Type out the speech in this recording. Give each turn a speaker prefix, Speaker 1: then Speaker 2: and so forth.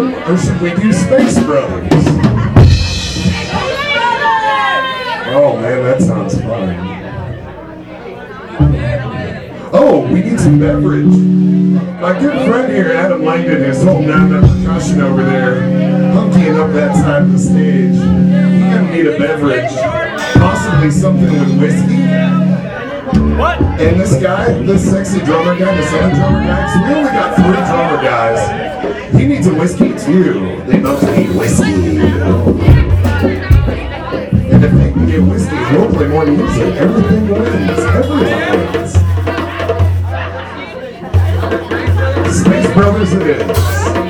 Speaker 1: or should we do Space Brothers? Oh man, that sounds fun. Oh, we need some beverage. My good friend here, Adam Langdon, is holding down that percussion over there, hunking up that side of the stage. He's gonna need a beverage, possibly something with whiskey.
Speaker 2: What?
Speaker 1: And this guy, this sexy drummer guy, the other drummer guy, so we only got three drummer guys. He needs a whiskey too. They both need whiskey. And if they can get whiskey, we'll play more music. Everything wins. Everyone wins. Space Brothers it is.